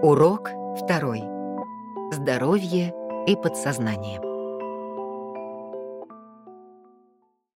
Урок второй. Здоровье и подсознание.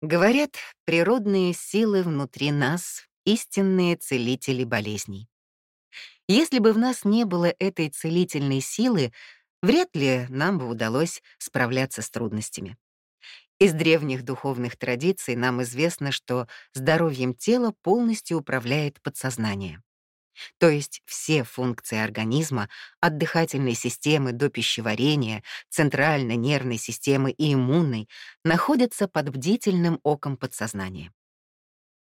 Говорят, природные силы внутри нас — истинные целители болезней. Если бы в нас не было этой целительной силы, вряд ли нам бы удалось справляться с трудностями. Из древних духовных традиций нам известно, что здоровьем тела полностью управляет подсознание. То есть все функции организма, от дыхательной системы до пищеварения, центральной нервной системы и иммунной, находятся под бдительным оком подсознания.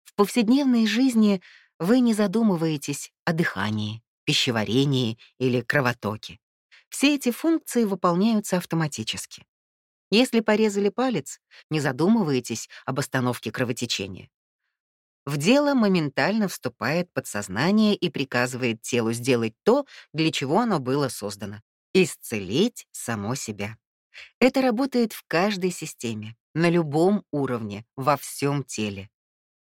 В повседневной жизни вы не задумываетесь о дыхании, пищеварении или кровотоке. Все эти функции выполняются автоматически. Если порезали палец, не задумываетесь об остановке кровотечения. В дело моментально вступает подсознание и приказывает телу сделать то, для чего оно было создано — исцелить само себя. Это работает в каждой системе, на любом уровне, во всем теле.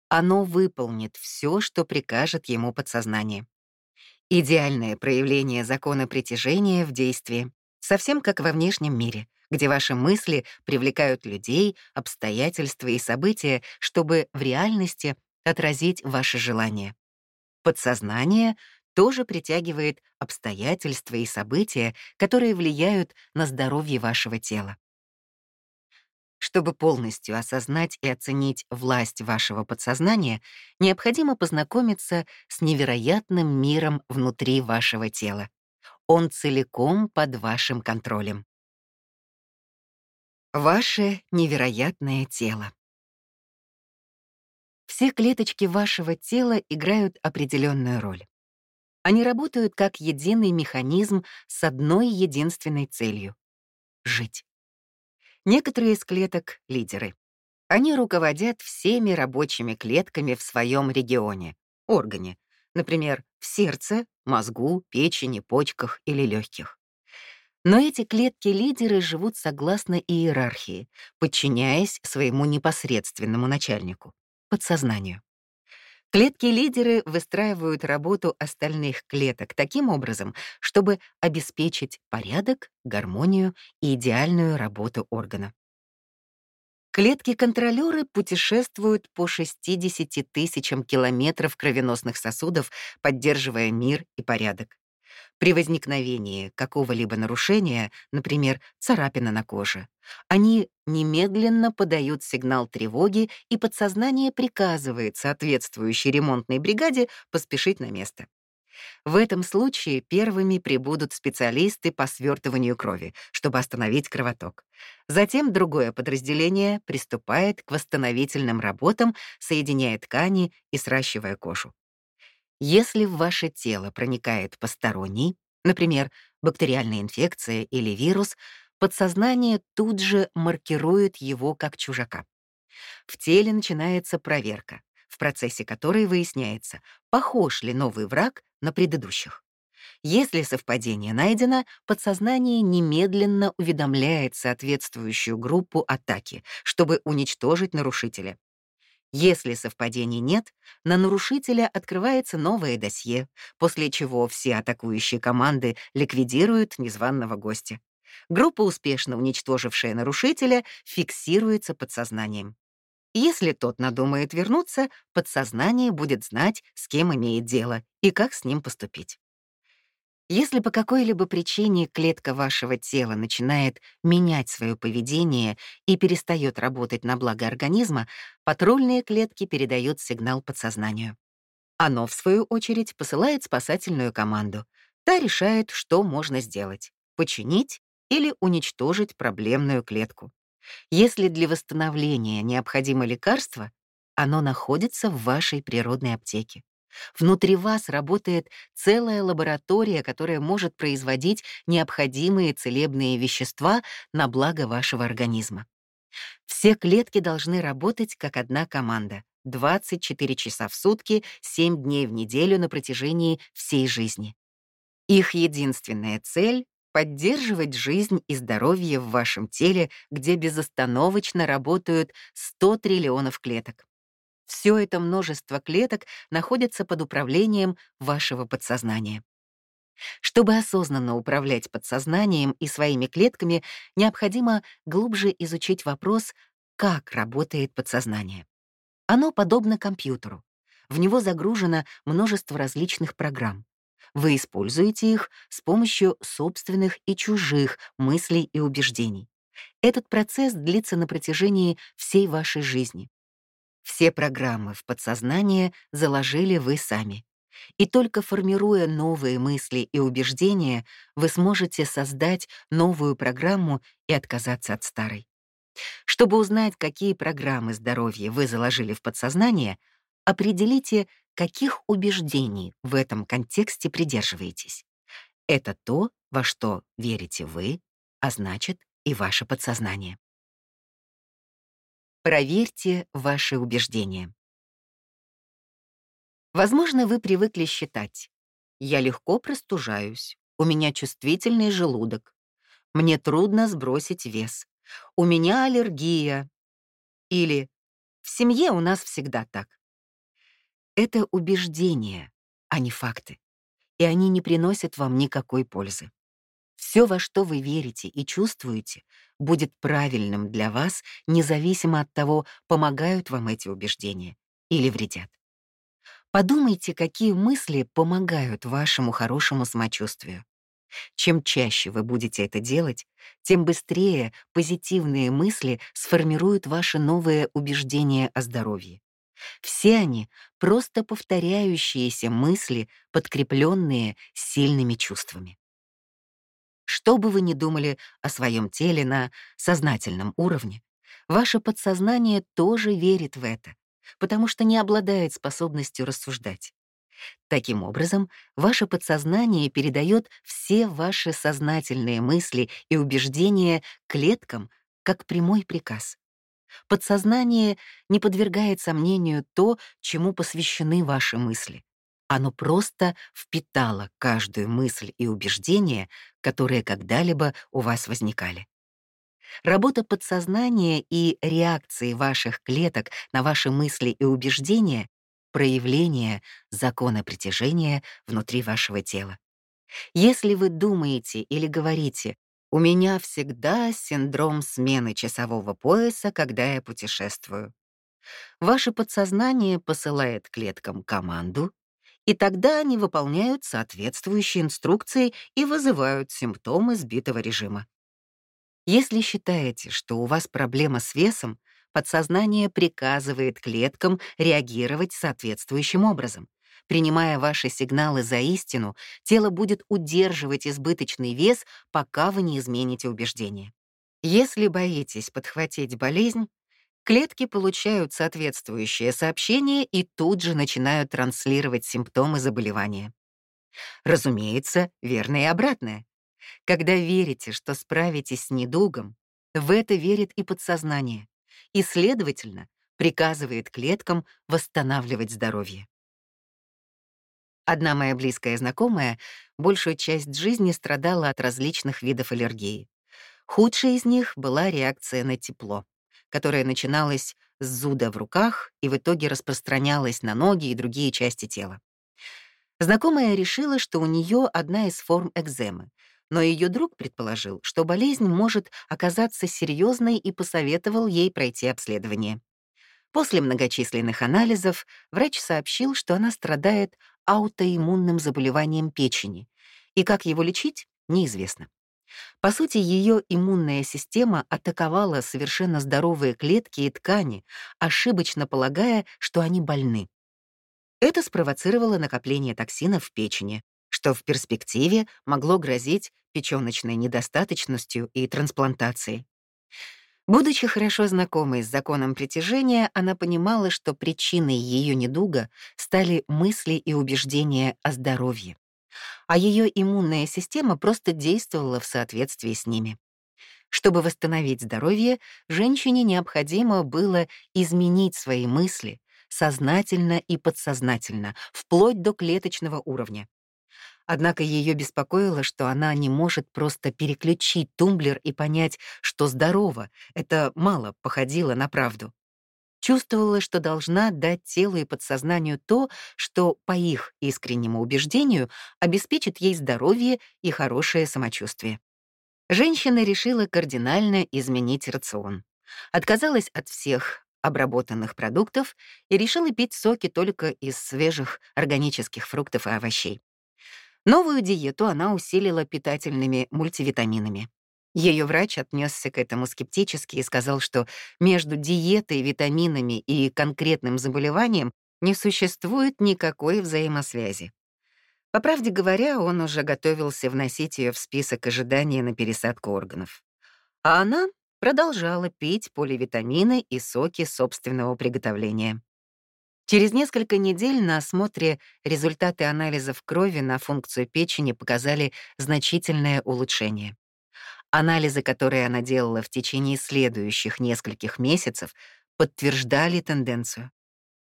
Оно выполнит все, что прикажет ему подсознание. Идеальное проявление закона притяжения в действии, совсем как во внешнем мире — где ваши мысли привлекают людей, обстоятельства и события, чтобы в реальности отразить ваши желания. Подсознание тоже притягивает обстоятельства и события, которые влияют на здоровье вашего тела. Чтобы полностью осознать и оценить власть вашего подсознания, необходимо познакомиться с невероятным миром внутри вашего тела. Он целиком под вашим контролем. Ваше невероятное тело. Все клеточки вашего тела играют определенную роль. Они работают как единый механизм с одной единственной целью — жить. Некоторые из клеток — лидеры. Они руководят всеми рабочими клетками в своем регионе, органе, например, в сердце, мозгу, печени, почках или легких. Но эти клетки-лидеры живут согласно иерархии, подчиняясь своему непосредственному начальнику подсознанию. Клетки-лидеры выстраивают работу остальных клеток таким образом, чтобы обеспечить порядок, гармонию и идеальную работу органа. Клетки-контролеры путешествуют по 60 тысячам километров кровеносных сосудов, поддерживая мир и порядок. При возникновении какого-либо нарушения, например, царапина на коже, они немедленно подают сигнал тревоги, и подсознание приказывает соответствующей ремонтной бригаде поспешить на место. В этом случае первыми прибудут специалисты по свертыванию крови, чтобы остановить кровоток. Затем другое подразделение приступает к восстановительным работам, соединяя ткани и сращивая кожу. Если в ваше тело проникает посторонний, например, бактериальная инфекция или вирус, подсознание тут же маркирует его как чужака. В теле начинается проверка, в процессе которой выясняется, похож ли новый враг на предыдущих. Если совпадение найдено, подсознание немедленно уведомляет соответствующую группу атаки, чтобы уничтожить нарушителя. Если совпадений нет, на нарушителя открывается новое досье, после чего все атакующие команды ликвидируют незваного гостя. Группа, успешно уничтожившая нарушителя, фиксируется подсознанием. Если тот надумает вернуться, подсознание будет знать, с кем имеет дело и как с ним поступить. Если по какой-либо причине клетка вашего тела начинает менять свое поведение и перестает работать на благо организма, патрульные клетки передают сигнал подсознанию. Оно, в свою очередь, посылает спасательную команду. Та решает, что можно сделать — починить или уничтожить проблемную клетку. Если для восстановления необходимо лекарство, оно находится в вашей природной аптеке. Внутри вас работает целая лаборатория, которая может производить необходимые целебные вещества на благо вашего организма. Все клетки должны работать как одна команда. 24 часа в сутки, 7 дней в неделю на протяжении всей жизни. Их единственная цель — поддерживать жизнь и здоровье в вашем теле, где безостановочно работают 100 триллионов клеток. Все это множество клеток находится под управлением вашего подсознания. Чтобы осознанно управлять подсознанием и своими клетками, необходимо глубже изучить вопрос, как работает подсознание. Оно подобно компьютеру. В него загружено множество различных программ. Вы используете их с помощью собственных и чужих мыслей и убеждений. Этот процесс длится на протяжении всей вашей жизни. Все программы в подсознание заложили вы сами. И только формируя новые мысли и убеждения, вы сможете создать новую программу и отказаться от старой. Чтобы узнать, какие программы здоровья вы заложили в подсознание, определите, каких убеждений в этом контексте придерживаетесь. Это то, во что верите вы, а значит и ваше подсознание. Проверьте ваши убеждения. Возможно, вы привыкли считать «я легко простужаюсь», «у меня чувствительный желудок», «мне трудно сбросить вес», «у меня аллергия» или «в семье у нас всегда так». Это убеждения, а не факты, и они не приносят вам никакой пользы. Все, во что вы верите и чувствуете, будет правильным для вас, независимо от того, помогают вам эти убеждения или вредят. Подумайте, какие мысли помогают вашему хорошему самочувствию. Чем чаще вы будете это делать, тем быстрее позитивные мысли сформируют ваши новые убеждения о здоровье. Все они — просто повторяющиеся мысли, подкрепленные сильными чувствами. Что бы вы ни думали о своем теле на сознательном уровне, ваше подсознание тоже верит в это, потому что не обладает способностью рассуждать. Таким образом, ваше подсознание передает все ваши сознательные мысли и убеждения клеткам как прямой приказ. Подсознание не подвергает сомнению то, чему посвящены ваши мысли. Оно просто впитало каждую мысль и убеждение, которые когда-либо у вас возникали. Работа подсознания и реакции ваших клеток на ваши мысли и убеждения — проявление закона притяжения внутри вашего тела. Если вы думаете или говорите «У меня всегда синдром смены часового пояса, когда я путешествую», ваше подсознание посылает клеткам команду, и тогда они выполняют соответствующие инструкции и вызывают симптомы сбитого режима. Если считаете, что у вас проблема с весом, подсознание приказывает клеткам реагировать соответствующим образом. Принимая ваши сигналы за истину, тело будет удерживать избыточный вес, пока вы не измените убеждение. Если боитесь подхватить болезнь, Клетки получают соответствующее сообщение и тут же начинают транслировать симптомы заболевания. Разумеется, верно и обратное. Когда верите, что справитесь с недугом, в это верит и подсознание, и, следовательно, приказывает клеткам восстанавливать здоровье. Одна моя близкая знакомая большую часть жизни страдала от различных видов аллергии. Худшей из них была реакция на тепло которая начиналась с зуда в руках и в итоге распространялась на ноги и другие части тела. Знакомая решила, что у нее одна из форм экземы, но ее друг предположил, что болезнь может оказаться серьезной и посоветовал ей пройти обследование. После многочисленных анализов врач сообщил, что она страдает аутоиммунным заболеванием печени, и как его лечить, неизвестно. По сути, ее иммунная система атаковала совершенно здоровые клетки и ткани, ошибочно полагая, что они больны. Это спровоцировало накопление токсинов в печени, что в перспективе могло грозить печёночной недостаточностью и трансплантацией. Будучи хорошо знакомой с законом притяжения, она понимала, что причиной ее недуга стали мысли и убеждения о здоровье а ее иммунная система просто действовала в соответствии с ними. Чтобы восстановить здоровье, женщине необходимо было изменить свои мысли сознательно и подсознательно, вплоть до клеточного уровня. Однако ее беспокоило, что она не может просто переключить тумблер и понять, что здорово, это мало походило на правду. Чувствовала, что должна дать телу и подсознанию то, что, по их искреннему убеждению, обеспечит ей здоровье и хорошее самочувствие. Женщина решила кардинально изменить рацион. Отказалась от всех обработанных продуктов и решила пить соки только из свежих органических фруктов и овощей. Новую диету она усилила питательными мультивитаминами. Ее врач отнесся к этому скептически и сказал, что между диетой, витаминами и конкретным заболеванием не существует никакой взаимосвязи. По правде говоря, он уже готовился вносить ее в список ожидания на пересадку органов. А она продолжала пить поливитамины и соки собственного приготовления. Через несколько недель на осмотре результаты анализов крови на функцию печени показали значительное улучшение. Анализы, которые она делала в течение следующих нескольких месяцев, подтверждали тенденцию.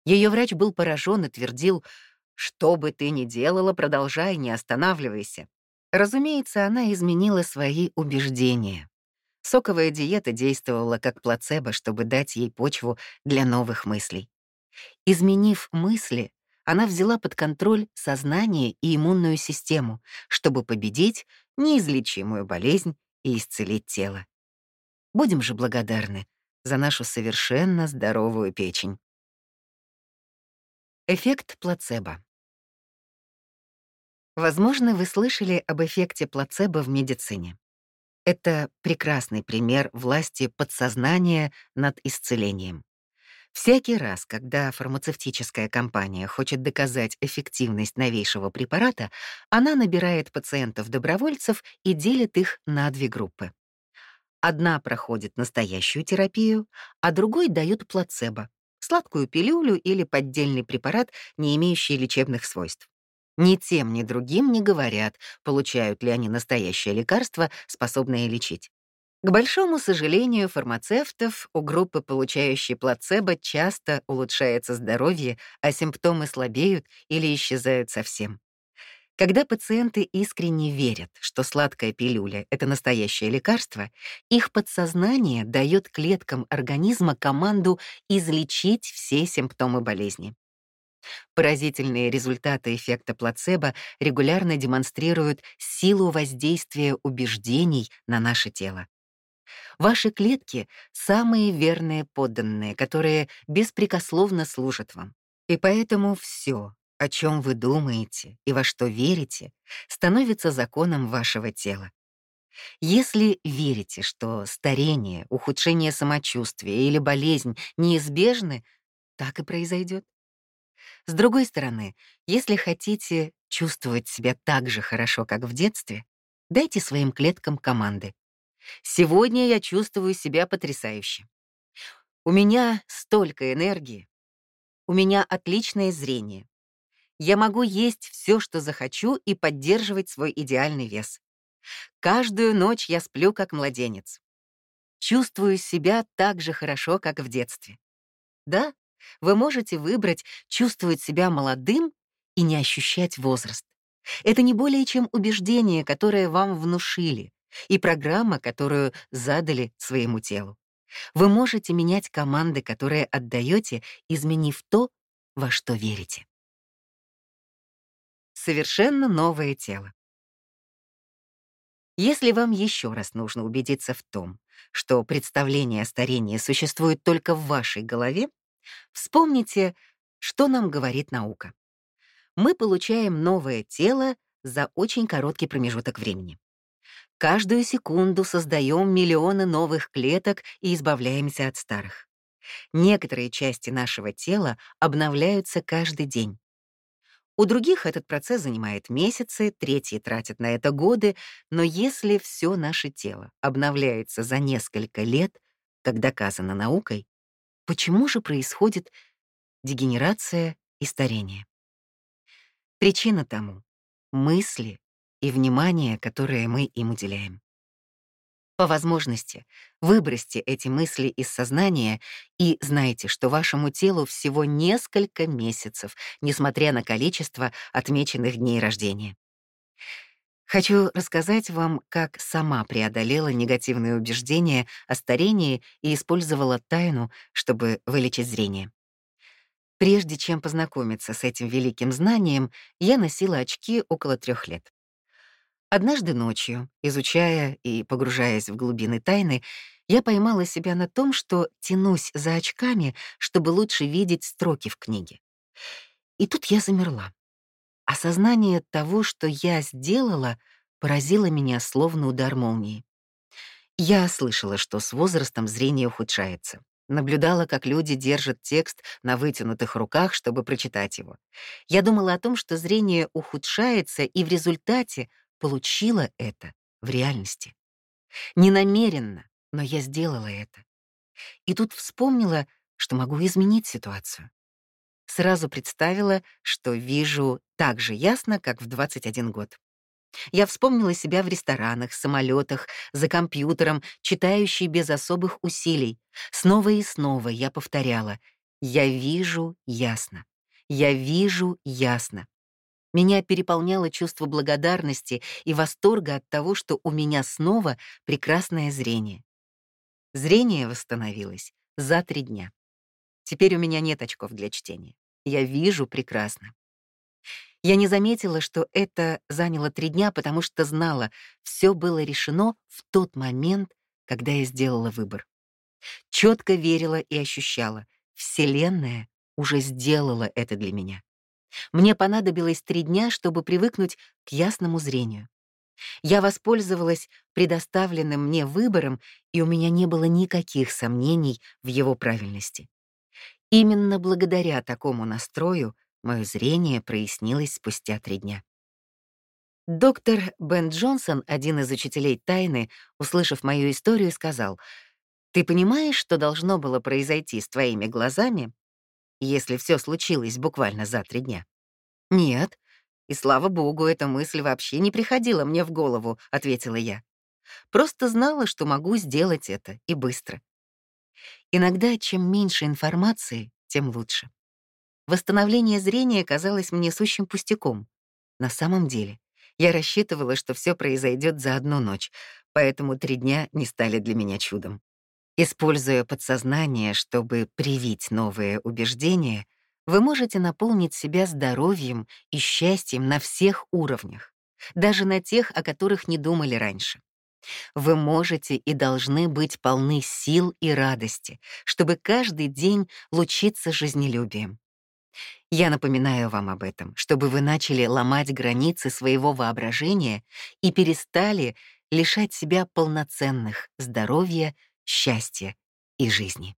Ее врач был поражен и твердил, «Что бы ты ни делала, продолжай, не останавливайся». Разумеется, она изменила свои убеждения. Соковая диета действовала как плацебо, чтобы дать ей почву для новых мыслей. Изменив мысли, она взяла под контроль сознание и иммунную систему, чтобы победить неизлечимую болезнь и исцелить тело. Будем же благодарны за нашу совершенно здоровую печень. Эффект плацебо. Возможно, вы слышали об эффекте плацебо в медицине. Это прекрасный пример власти подсознания над исцелением. Всякий раз, когда фармацевтическая компания хочет доказать эффективность новейшего препарата, она набирает пациентов-добровольцев и делит их на две группы. Одна проходит настоящую терапию, а другой дают плацебо — сладкую пилюлю или поддельный препарат, не имеющий лечебных свойств. Ни тем, ни другим не говорят, получают ли они настоящее лекарство, способное лечить. К большому сожалению фармацевтов, у группы, получающей плацебо, часто улучшается здоровье, а симптомы слабеют или исчезают совсем. Когда пациенты искренне верят, что сладкая пилюля — это настоящее лекарство, их подсознание дает клеткам организма команду излечить все симптомы болезни. Поразительные результаты эффекта плацебо регулярно демонстрируют силу воздействия убеждений на наше тело. Ваши клетки — самые верные подданные, которые беспрекословно служат вам. И поэтому все, о чем вы думаете и во что верите, становится законом вашего тела. Если верите, что старение, ухудшение самочувствия или болезнь неизбежны, так и произойдет. С другой стороны, если хотите чувствовать себя так же хорошо, как в детстве, дайте своим клеткам команды. Сегодня я чувствую себя потрясающе. У меня столько энергии. У меня отличное зрение. Я могу есть все, что захочу, и поддерживать свой идеальный вес. Каждую ночь я сплю, как младенец. Чувствую себя так же хорошо, как в детстве. Да, вы можете выбрать чувствовать себя молодым и не ощущать возраст. Это не более чем убеждение, которое вам внушили, и программа, которую задали своему телу. Вы можете менять команды, которые отдаете, изменив то, во что верите. Совершенно новое тело. Если вам еще раз нужно убедиться в том, что представление о старении существует только в вашей голове, вспомните, что нам говорит наука. Мы получаем новое тело за очень короткий промежуток времени. Каждую секунду создаем миллионы новых клеток и избавляемся от старых. Некоторые части нашего тела обновляются каждый день. У других этот процесс занимает месяцы, третьи тратят на это годы, но если все наше тело обновляется за несколько лет, как доказано наукой, почему же происходит дегенерация и старение? Причина тому — мысли, и внимание, которое мы им уделяем. По возможности выбросьте эти мысли из сознания и знайте, что вашему телу всего несколько месяцев, несмотря на количество отмеченных дней рождения. Хочу рассказать вам, как сама преодолела негативные убеждения о старении и использовала тайну, чтобы вылечить зрение. Прежде чем познакомиться с этим великим знанием, я носила очки около трех лет. Однажды ночью, изучая и погружаясь в глубины тайны, я поймала себя на том, что тянусь за очками, чтобы лучше видеть строки в книге. И тут я замерла. Осознание того, что я сделала, поразило меня словно удар молнии. Я слышала, что с возрастом зрение ухудшается. Наблюдала, как люди держат текст на вытянутых руках, чтобы прочитать его. Я думала о том, что зрение ухудшается, и в результате получила это в реальности. Не намеренно, но я сделала это. И тут вспомнила, что могу изменить ситуацию сразу представила, что вижу так же ясно, как в 21 год. Я вспомнила себя в ресторанах, самолетах, за компьютером, читающей без особых усилий. Снова и снова я повторяла «Я вижу ясно. Я вижу ясно». Меня переполняло чувство благодарности и восторга от того, что у меня снова прекрасное зрение. Зрение восстановилось за три дня. Теперь у меня нет очков для чтения. Я вижу прекрасно. Я не заметила, что это заняло три дня, потому что знала, все было решено в тот момент, когда я сделала выбор. Четко верила и ощущала, Вселенная уже сделала это для меня. Мне понадобилось три дня, чтобы привыкнуть к ясному зрению. Я воспользовалась предоставленным мне выбором, и у меня не было никаких сомнений в его правильности. Именно благодаря такому настрою мое зрение прояснилось спустя три дня. Доктор Бен Джонсон, один из учителей тайны, услышав мою историю, сказал, «Ты понимаешь, что должно было произойти с твоими глазами, если все случилось буквально за три дня?» «Нет, и слава богу, эта мысль вообще не приходила мне в голову», — ответила я. «Просто знала, что могу сделать это, и быстро. Иногда чем меньше информации, тем лучше. Восстановление зрения казалось мне сущим пустяком. На самом деле, я рассчитывала, что все произойдет за одну ночь, поэтому три дня не стали для меня чудом. Используя подсознание, чтобы привить новые убеждения, вы можете наполнить себя здоровьем и счастьем на всех уровнях, даже на тех, о которых не думали раньше. Вы можете и должны быть полны сил и радости, чтобы каждый день лучиться жизнелюбием. Я напоминаю вам об этом, чтобы вы начали ломать границы своего воображения и перестали лишать себя полноценных здоровья, счастья и жизни.